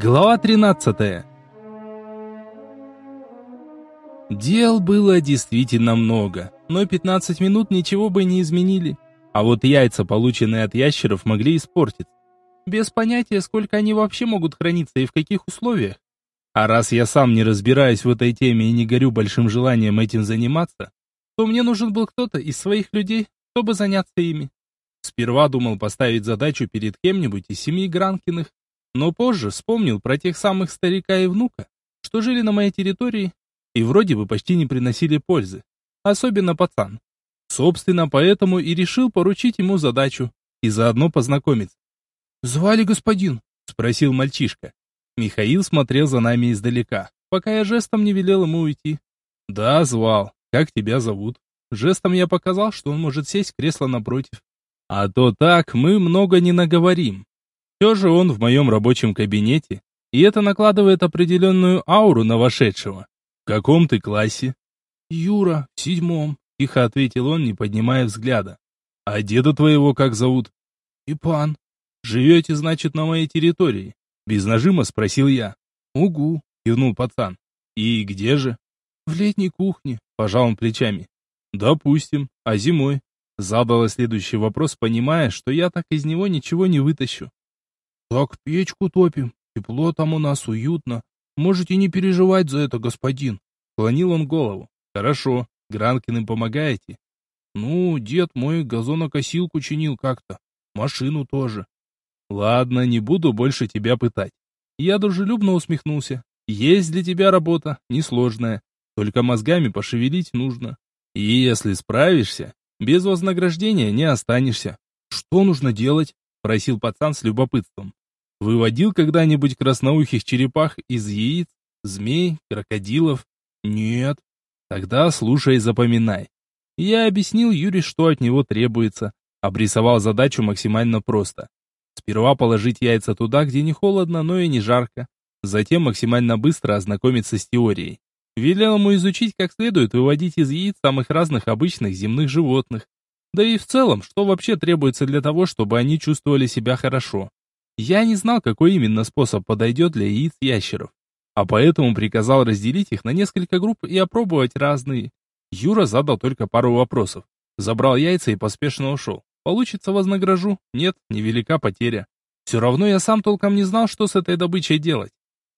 Глава 13. Дел было действительно много, но 15 минут ничего бы не изменили. А вот яйца, полученные от ящеров, могли испортиться. Без понятия, сколько они вообще могут храниться и в каких условиях. А раз я сам не разбираюсь в этой теме и не горю большим желанием этим заниматься, то мне нужен был кто-то из своих людей, чтобы заняться ими. Сперва думал поставить задачу перед кем-нибудь из семьи Гранкиных, но позже вспомнил про тех самых старика и внука, что жили на моей территории и вроде бы почти не приносили пользы, особенно пацан. Собственно, поэтому и решил поручить ему задачу и заодно познакомиться. «Звали господин?» — спросил мальчишка. Михаил смотрел за нами издалека, пока я жестом не велел ему уйти. «Да, звал. Как тебя зовут?» Жестом я показал, что он может сесть в кресло напротив. А то так мы много не наговорим. Все же он в моем рабочем кабинете, и это накладывает определенную ауру на вошедшего. В каком ты классе? Юра, в седьмом, тихо ответил он, не поднимая взгляда. А деда твоего как зовут? Ипан. Живете, значит, на моей территории? Без нажима спросил я. Угу, кивнул пацан. И где же? В летней кухне, пожал он плечами. Допустим. А зимой? Задала следующий вопрос, понимая, что я так из него ничего не вытащу. Так печку топим. Тепло там у нас, уютно. Можете не переживать за это, господин. Клонил он голову. Хорошо. Гранкиным помогаете? Ну, дед мой газонокосилку чинил как-то. Машину тоже. Ладно, не буду больше тебя пытать. Я дружелюбно усмехнулся. Есть для тебя работа, несложная. Только мозгами пошевелить нужно. И если справишься, без вознаграждения не останешься. Что нужно делать? Просил пацан с любопытством. Выводил когда-нибудь красноухих черепах из яиц, змей, крокодилов? Нет. Тогда слушай и запоминай. Я объяснил Юре, что от него требуется. Обрисовал задачу максимально просто. Сперва положить яйца туда, где не холодно, но и не жарко. Затем максимально быстро ознакомиться с теорией. Велел ему изучить как следует выводить из яиц самых разных обычных земных животных. Да и в целом, что вообще требуется для того, чтобы они чувствовали себя хорошо. Я не знал, какой именно способ подойдет для яиц ящеров. А поэтому приказал разделить их на несколько групп и опробовать разные. Юра задал только пару вопросов. Забрал яйца и поспешно ушел. Получится вознагражу? Нет, невелика потеря. Все равно я сам толком не знал, что с этой добычей делать.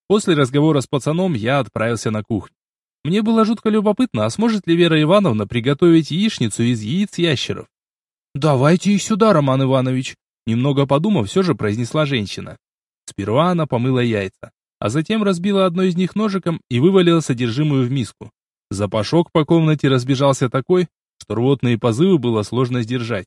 После разговора с пацаном я отправился на кухню. Мне было жутко любопытно, а сможет ли Вера Ивановна приготовить яичницу из яиц ящеров? «Давайте их сюда, Роман Иванович», немного подумав, все же произнесла женщина. Сперва она помыла яйца, а затем разбила одно из них ножиком и вывалила содержимое в миску. Запашок по комнате разбежался такой, что рвотные позывы было сложно сдержать.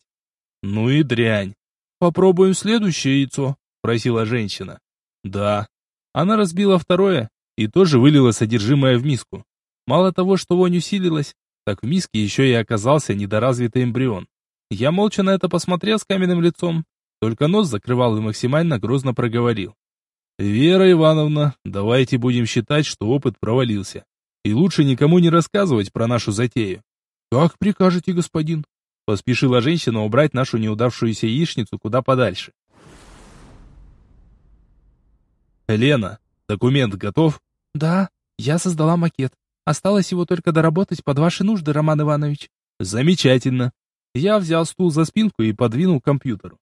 «Ну и дрянь!» «Попробуем следующее яйцо», — просила женщина. «Да». Она разбила второе и тоже вылила содержимое в миску. Мало того, что вонь усилилась, так в миске еще и оказался недоразвитый эмбрион. Я молча на это посмотрел с каменным лицом, только нос закрывал и максимально грозно проговорил. «Вера Ивановна, давайте будем считать, что опыт провалился. И лучше никому не рассказывать про нашу затею». «Как прикажете, господин?» Поспешила женщина убрать нашу неудавшуюся яичницу куда подальше. «Лена, документ готов?» «Да, я создала макет. Осталось его только доработать под ваши нужды, Роман Иванович. Замечательно. Я взял стул за спинку и подвинул к компьютеру.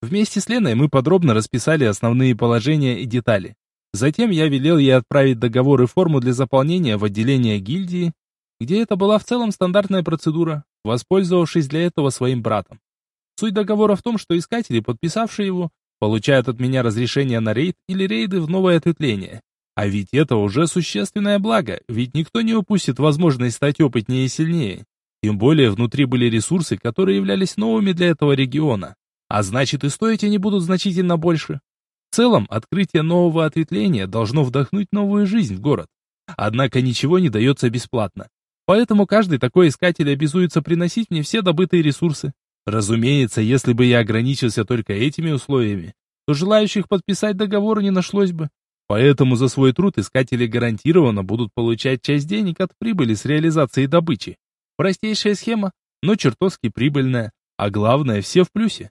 Вместе с Леной мы подробно расписали основные положения и детали. Затем я велел ей отправить договор и форму для заполнения в отделение гильдии, где это была в целом стандартная процедура, воспользовавшись для этого своим братом. Суть договора в том, что искатели, подписавшие его, получают от меня разрешение на рейд или рейды в новое ответвление. А ведь это уже существенное благо, ведь никто не упустит возможность стать опытнее и сильнее. Тем более внутри были ресурсы, которые являлись новыми для этого региона. А значит и стоить они будут значительно больше. В целом, открытие нового ответвления должно вдохнуть новую жизнь в город. Однако ничего не дается бесплатно. Поэтому каждый такой искатель обязуется приносить мне все добытые ресурсы. Разумеется, если бы я ограничился только этими условиями, то желающих подписать договор не нашлось бы. Поэтому за свой труд искатели гарантированно будут получать часть денег от прибыли с реализацией добычи. Простейшая схема, но чертовски прибыльная, а главное, все в плюсе.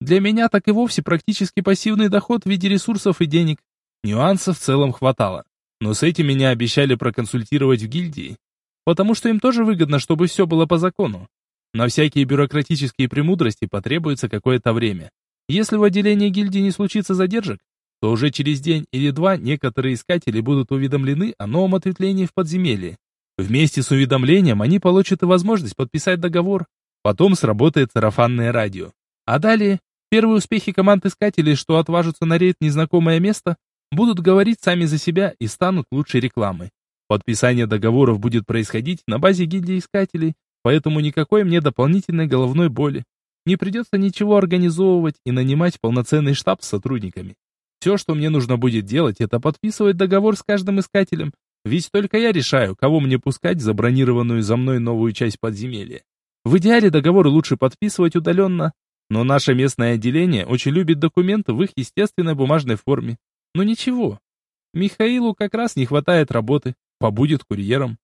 Для меня так и вовсе практически пассивный доход в виде ресурсов и денег. Нюансов в целом хватало, но с этим меня обещали проконсультировать в гильдии, потому что им тоже выгодно, чтобы все было по закону. На всякие бюрократические премудрости потребуется какое-то время. Если в отделении гильдии не случится задержек, то уже через день или два некоторые искатели будут уведомлены о новом ответвлении в подземелье. Вместе с уведомлением они получат и возможность подписать договор. Потом сработает сарафанное радио. А далее, первые успехи команд искателей, что отважатся на рейд незнакомое место, будут говорить сами за себя и станут лучшей рекламой. Подписание договоров будет происходить на базе гильдии искателей, поэтому никакой мне дополнительной головной боли. Не придется ничего организовывать и нанимать полноценный штаб с сотрудниками. Все, что мне нужно будет делать, это подписывать договор с каждым искателем, ведь только я решаю, кого мне пускать в забронированную за мной новую часть подземелья. В идеале договоры лучше подписывать удаленно, но наше местное отделение очень любит документы в их естественной бумажной форме. Но ничего. Михаилу как раз не хватает работы, побудет курьером.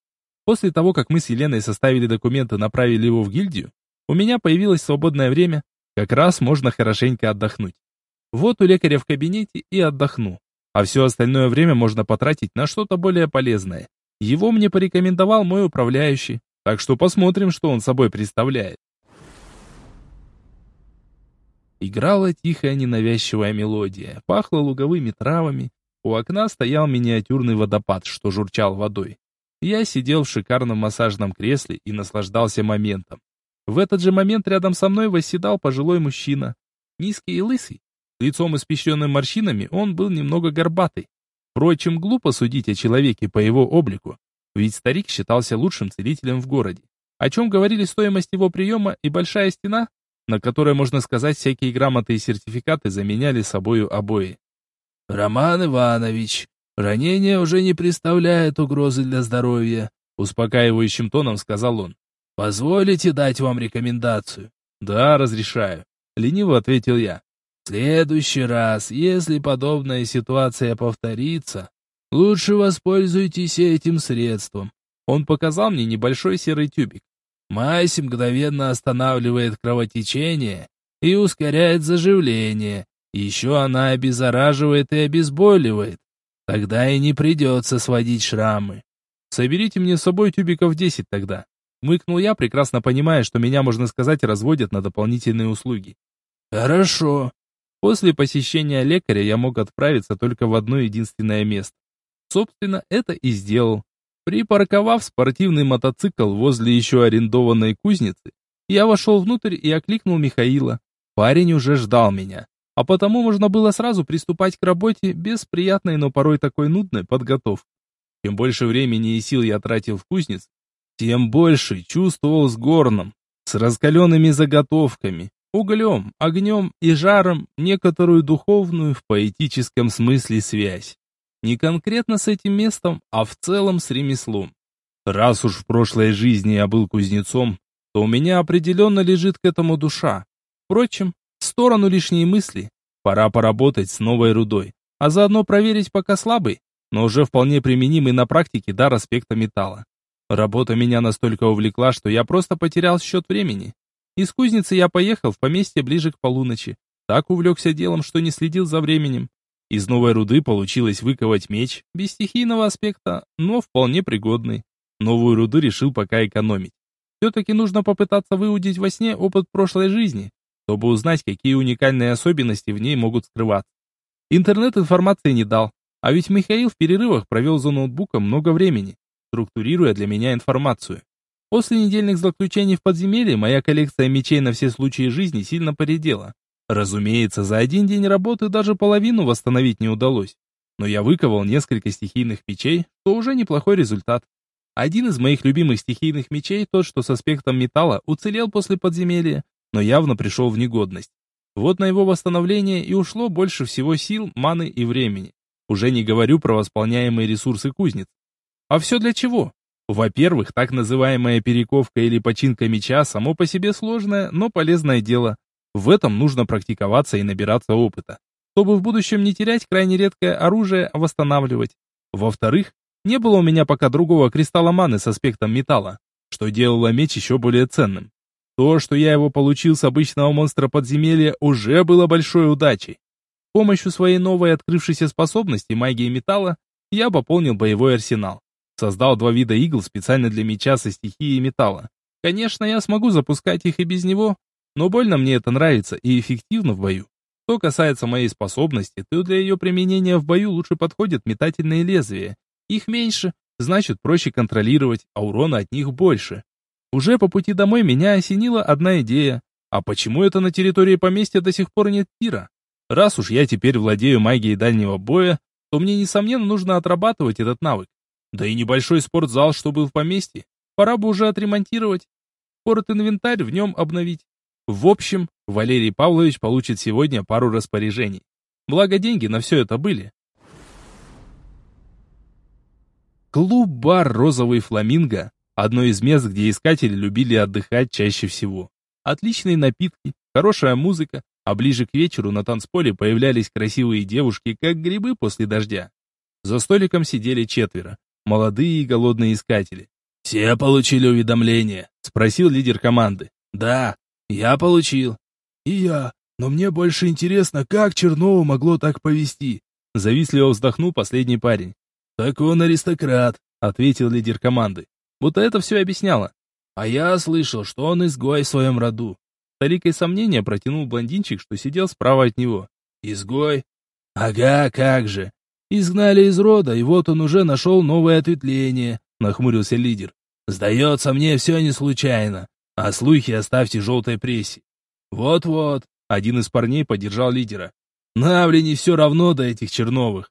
После того, как мы с Еленой составили документы и направили его в гильдию, у меня появилось свободное время, как раз можно хорошенько отдохнуть. Вот у лекаря в кабинете и отдохну а все остальное время можно потратить на что-то более полезное. Его мне порекомендовал мой управляющий, так что посмотрим, что он собой представляет. Играла тихая ненавязчивая мелодия, пахло луговыми травами. У окна стоял миниатюрный водопад, что журчал водой. Я сидел в шикарном массажном кресле и наслаждался моментом. В этот же момент рядом со мной восседал пожилой мужчина, низкий и лысый, Лицом испещренным морщинами он был немного горбатый. Впрочем, глупо судить о человеке по его облику, ведь старик считался лучшим целителем в городе. О чем говорили стоимость его приема и большая стена, на которой, можно сказать, всякие грамоты и сертификаты заменяли собою обои. «Роман Иванович, ранение уже не представляет угрозы для здоровья», успокаивающим тоном сказал он. «Позволите дать вам рекомендацию?» «Да, разрешаю», — лениво ответил я следующий раз, если подобная ситуация повторится, лучше воспользуйтесь этим средством. Он показал мне небольшой серый тюбик. Мазь мгновенно останавливает кровотечение и ускоряет заживление. Еще она обеззараживает и обезболивает. Тогда и не придется сводить шрамы. Соберите мне с собой тюбиков 10 тогда. Мыкнул я, прекрасно понимая, что меня, можно сказать, разводят на дополнительные услуги. Хорошо. После посещения лекаря я мог отправиться только в одно единственное место. Собственно, это и сделал. Припарковав спортивный мотоцикл возле еще арендованной кузницы, я вошел внутрь и окликнул Михаила. Парень уже ждал меня, а потому можно было сразу приступать к работе без приятной, но порой такой нудной подготовки. Чем больше времени и сил я тратил в кузнице, тем больше чувствовал с горном, с раскаленными заготовками, углем, огнем и жаром некоторую духовную в поэтическом смысле связь. Не конкретно с этим местом, а в целом с ремеслом. Раз уж в прошлой жизни я был кузнецом, то у меня определенно лежит к этому душа. Впрочем, в сторону лишние мысли. Пора поработать с новой рудой, а заодно проверить пока слабый, но уже вполне применимый на практике дар аспекта металла. Работа меня настолько увлекла, что я просто потерял счет времени. Из кузницы я поехал в поместье ближе к полуночи. Так увлекся делом, что не следил за временем. Из новой руды получилось выковать меч, без стихийного аспекта, но вполне пригодный. Новую руду решил пока экономить. Все-таки нужно попытаться выудить во сне опыт прошлой жизни, чтобы узнать, какие уникальные особенности в ней могут скрываться. Интернет информации не дал, а ведь Михаил в перерывах провел за ноутбуком много времени, структурируя для меня информацию. После недельных заключений в подземелье моя коллекция мечей на все случаи жизни сильно поредела. Разумеется, за один день работы даже половину восстановить не удалось. Но я выковал несколько стихийных мечей, что уже неплохой результат. Один из моих любимых стихийных мечей, тот, что с аспектом металла, уцелел после подземелья, но явно пришел в негодность. Вот на его восстановление и ушло больше всего сил, маны и времени. Уже не говорю про восполняемые ресурсы кузнец. А все для чего? Во-первых, так называемая перековка или починка меча само по себе сложное, но полезное дело. В этом нужно практиковаться и набираться опыта, чтобы в будущем не терять крайне редкое оружие, а восстанавливать. Во-вторых, не было у меня пока другого кристалла маны с аспектом металла, что делало меч еще более ценным. То, что я его получил с обычного монстра подземелья, уже было большой удачей. помощью своей новой открывшейся способности магии металла я пополнил боевой арсенал. Создал два вида игл специально для меча со стихией металла. Конечно, я смогу запускать их и без него, но больно мне это нравится и эффективно в бою. Что касается моей способности, то для ее применения в бою лучше подходят метательные лезвия. Их меньше, значит проще контролировать, а урона от них больше. Уже по пути домой меня осенила одна идея. А почему это на территории поместья до сих пор нет тира? Раз уж я теперь владею магией дальнего боя, то мне, несомненно, нужно отрабатывать этот навык. Да и небольшой спортзал, что был в поместье, пора бы уже отремонтировать. Спорт-инвентарь в нем обновить. В общем, Валерий Павлович получит сегодня пару распоряжений. Благо деньги на все это были. Клуб-бар «Розовый фламинго» – одно из мест, где искатели любили отдыхать чаще всего. Отличные напитки, хорошая музыка, а ближе к вечеру на танцполе появлялись красивые девушки, как грибы после дождя. За столиком сидели четверо, молодые и голодные искатели. «Все получили уведомление?» — спросил лидер команды. «Да, я получил». «И я, но мне больше интересно, как Чернову могло так повести?» Завистливо вздохнул последний парень. «Так он аристократ», — ответил лидер команды. Будто это все объясняло. «А я слышал, что он изгой в своем роду толикой сомнения протянул блондинчик, что сидел справа от него. «Изгой?» «Ага, как же! Изгнали из рода, и вот он уже нашел новое ответвление», — нахмурился лидер. «Сдается мне все не случайно, а слухи оставьте желтой прессе». «Вот-вот», — один из парней поддержал лидера. «Навли не все равно до этих Черновых».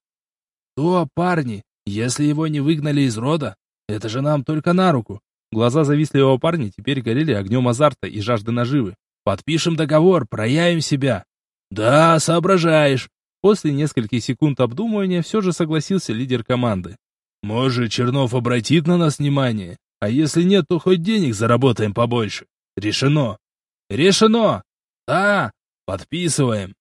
«То, парни, если его не выгнали из рода, это же нам только на руку». Глаза завистливого парня теперь горели огнем азарта и жажды наживы. Подпишем договор, проявим себя. Да, соображаешь. После нескольких секунд обдумывания все же согласился лидер команды. Может, Чернов обратит на нас внимание, а если нет, то хоть денег заработаем побольше. Решено. Решено. Да, подписываем.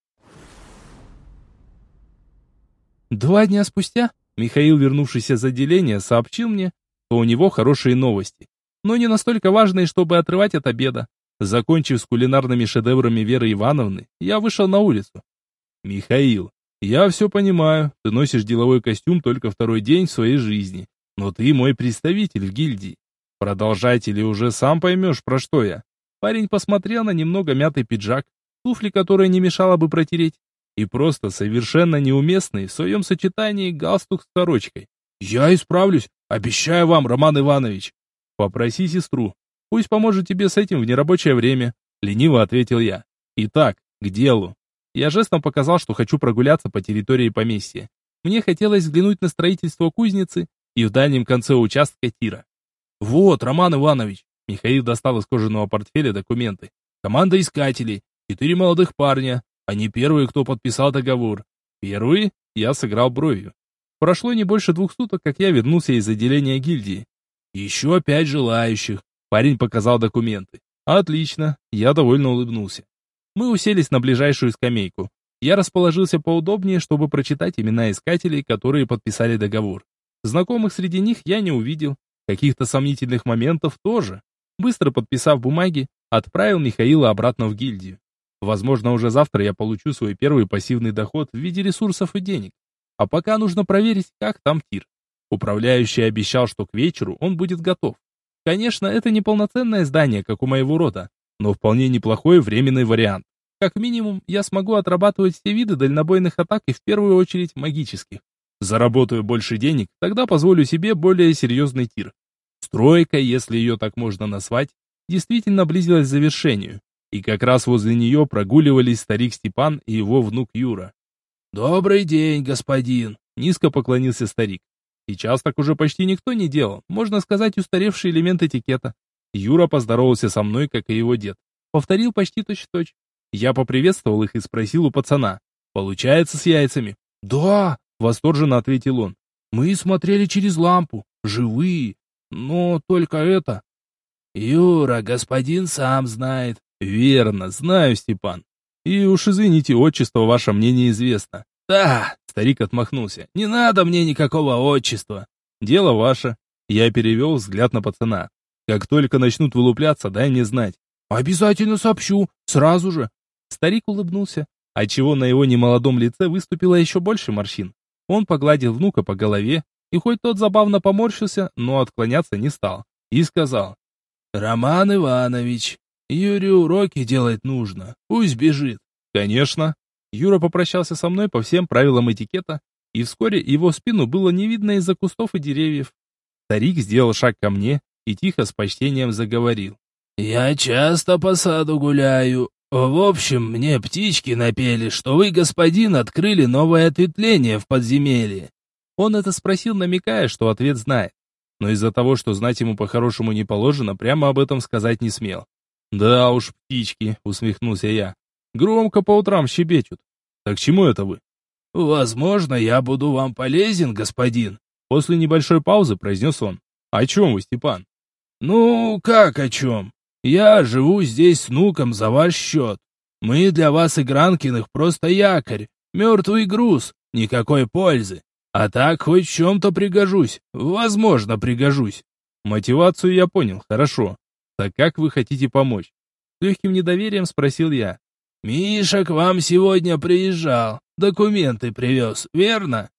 Два дня спустя Михаил, вернувшийся из отделения, сообщил мне, что у него хорошие новости, но не настолько важные, чтобы отрывать от обеда. Закончив с кулинарными шедеврами Веры Ивановны, я вышел на улицу. «Михаил, я все понимаю, ты носишь деловой костюм только второй день в своей жизни, но ты мой представитель в гильдии. Продолжать или уже сам поймешь, про что я». Парень посмотрел на немного мятый пиджак, туфли которые не мешало бы протереть, и просто совершенно неуместный в своем сочетании галстук с сорочкой. «Я исправлюсь, обещаю вам, Роман Иванович». «Попроси сестру, Пусть поможет тебе с этим в нерабочее время, лениво ответил я. Итак, к делу. Я жестом показал, что хочу прогуляться по территории поместья. Мне хотелось взглянуть на строительство кузницы и в дальнем конце участка тира. Вот, Роман Иванович, Михаил достал из кожаного портфеля документы. Команда искателей, четыре молодых парня. Они первые, кто подписал договор. Первые я сыграл бровью. Прошло не больше двух суток, как я вернулся из отделения гильдии. Еще пять желающих. Парень показал документы. Отлично, я довольно улыбнулся. Мы уселись на ближайшую скамейку. Я расположился поудобнее, чтобы прочитать имена искателей, которые подписали договор. Знакомых среди них я не увидел. Каких-то сомнительных моментов тоже. Быстро подписав бумаги, отправил Михаила обратно в гильдию. Возможно, уже завтра я получу свой первый пассивный доход в виде ресурсов и денег. А пока нужно проверить, как там тир. Управляющий обещал, что к вечеру он будет готов. Конечно, это не полноценное здание, как у моего рода, но вполне неплохой временный вариант. Как минимум, я смогу отрабатывать все виды дальнобойных атак и в первую очередь магических. Заработаю больше денег, тогда позволю себе более серьезный тир. Стройка, если ее так можно назвать, действительно близилась к завершению. И как раз возле нее прогуливались старик Степан и его внук Юра. «Добрый день, господин!» — низко поклонился старик. Сейчас так уже почти никто не делал, можно сказать, устаревший элемент этикета. Юра поздоровался со мной, как и его дед. Повторил почти точь-в-точь. Я поприветствовал их и спросил у пацана. «Получается с яйцами?» «Да!» — восторженно ответил он. «Мы смотрели через лампу. Живые. Но только это...» «Юра, господин сам знает». «Верно, знаю, Степан. И уж извините, отчество ваше мне неизвестно. «Да!» — старик отмахнулся. «Не надо мне никакого отчества!» «Дело ваше!» Я перевел взгляд на пацана. «Как только начнут вылупляться, дай мне знать». «Обязательно сообщу! Сразу же!» Старик улыбнулся. отчего на его немолодом лице выступило еще больше морщин. Он погладил внука по голове, и хоть тот забавно поморщился, но отклоняться не стал, и сказал, «Роман Иванович, Юре уроки делать нужно, пусть бежит». «Конечно». Юра попрощался со мной по всем правилам этикета, и вскоре его спину было не видно из-за кустов и деревьев. Старик сделал шаг ко мне и тихо с почтением заговорил. «Я часто по саду гуляю. В общем, мне птички напели, что вы, господин, открыли новое ответвление в подземелье. Он это спросил, намекая, что ответ знает. Но из-за того, что знать ему по-хорошему не положено, прямо об этом сказать не смел. «Да уж, птички», — усмехнулся я. «Громко по утрам щебечут. Так чему это вы?» «Возможно, я буду вам полезен, господин», — после небольшой паузы произнес он. «О чем вы, Степан?» «Ну, как о чем? Я живу здесь с внуком за ваш счет. Мы для вас, Игранкиных, просто якорь, мертвый груз, никакой пользы. А так хоть в чем-то пригожусь. Возможно, пригожусь. Мотивацию я понял, хорошо. Так как вы хотите помочь? С легким недоверием спросил я. Миша к вам сегодня приезжал. Документы привез, верно?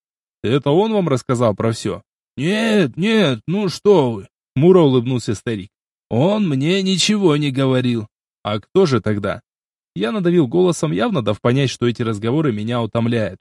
Это он вам рассказал про все? Нет, нет, ну что вы. Мура улыбнулся старик. Он мне ничего не говорил. А кто же тогда? Я надавил голосом, явно дав понять, что эти разговоры меня утомляют.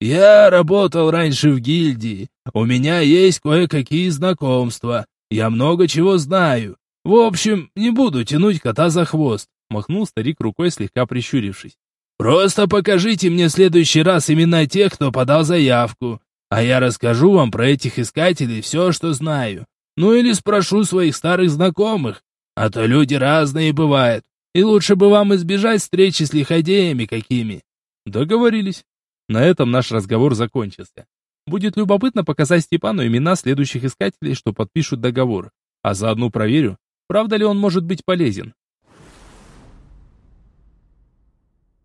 Я работал раньше в гильдии. У меня есть кое-какие знакомства. Я много чего знаю. В общем, не буду тянуть кота за хвост. Махнул старик рукой, слегка прищурившись. Просто покажите мне в следующий раз имена тех, кто подал заявку. А я расскажу вам про этих искателей все, что знаю. Ну или спрошу своих старых знакомых. А то люди разные бывают. И лучше бы вам избежать встречи с лиходеями какими. Договорились. На этом наш разговор закончился. Будет любопытно показать Степану имена следующих искателей, что подпишут договор. А заодно проверю, правда ли он может быть полезен.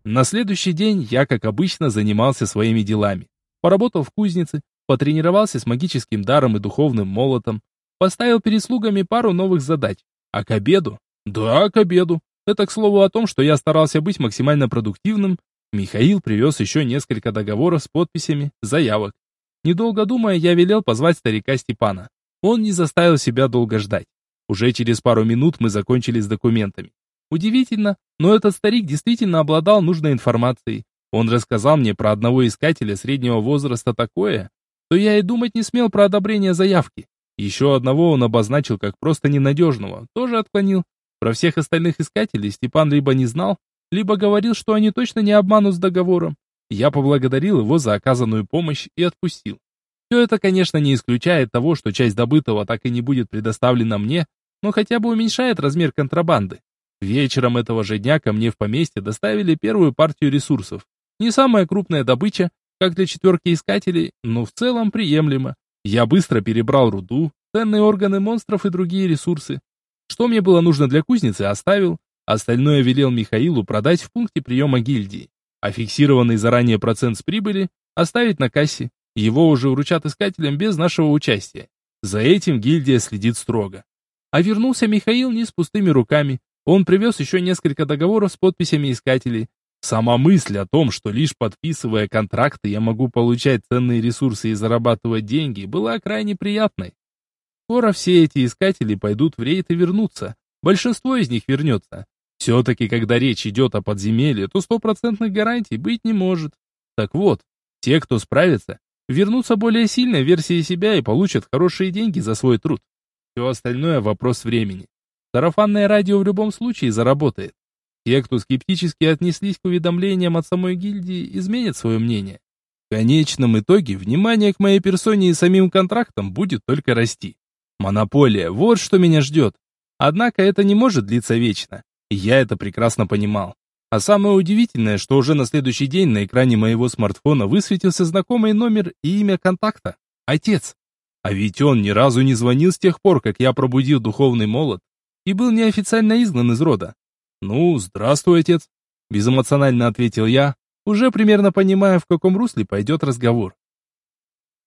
На следующий день я, как обычно, занимался своими делами. Поработал в кузнице, потренировался с магическим даром и духовным молотом, поставил перед слугами пару новых задач. А к обеду? Да, к обеду. Это, к слову, о том, что я старался быть максимально продуктивным Михаил привез еще несколько договоров с подписями, заявок. Недолго думая, я велел позвать старика Степана. Он не заставил себя долго ждать. Уже через пару минут мы закончили с документами. Удивительно, но этот старик действительно обладал нужной информацией. Он рассказал мне про одного искателя среднего возраста такое, что я и думать не смел про одобрение заявки. Еще одного он обозначил как просто ненадежного, тоже отклонил. Про всех остальных искателей Степан либо не знал, либо говорил, что они точно не обманут с договором. Я поблагодарил его за оказанную помощь и отпустил. Все это, конечно, не исключает того, что часть добытого так и не будет предоставлена мне, но хотя бы уменьшает размер контрабанды. Вечером этого же дня ко мне в поместье доставили первую партию ресурсов. Не самая крупная добыча, как для четверки искателей, но в целом приемлемо. Я быстро перебрал руду, ценные органы монстров и другие ресурсы. Что мне было нужно для кузницы, оставил, Остальное велел Михаилу продать в пункте приема гильдии, а фиксированный заранее процент с прибыли оставить на кассе. Его уже вручат искателям без нашего участия. За этим гильдия следит строго. А вернулся Михаил не с пустыми руками. Он привез еще несколько договоров с подписями искателей. Сама мысль о том, что лишь подписывая контракты я могу получать ценные ресурсы и зарабатывать деньги, была крайне приятной. Скоро все эти искатели пойдут в рейд и вернутся. Большинство из них вернется. Все-таки, когда речь идет о подземелье, то стопроцентных гарантий быть не может. Так вот, те, кто справится, вернутся более сильной версией себя и получат хорошие деньги за свой труд. Все остальное – вопрос времени. Сарафанное радио в любом случае заработает. Те, кто скептически отнеслись к уведомлениям от самой гильдии, изменят свое мнение. В конечном итоге внимание к моей персоне и самим контрактам будет только расти. Монополия – вот что меня ждет. Однако это не может длиться вечно. Я это прекрасно понимал. А самое удивительное, что уже на следующий день на экране моего смартфона высветился знакомый номер и имя контакта. Отец. А ведь он ни разу не звонил с тех пор, как я пробудил духовный молот и был неофициально изгнан из рода. «Ну, здравствуй, отец», — безэмоционально ответил я, уже примерно понимая, в каком русле пойдет разговор.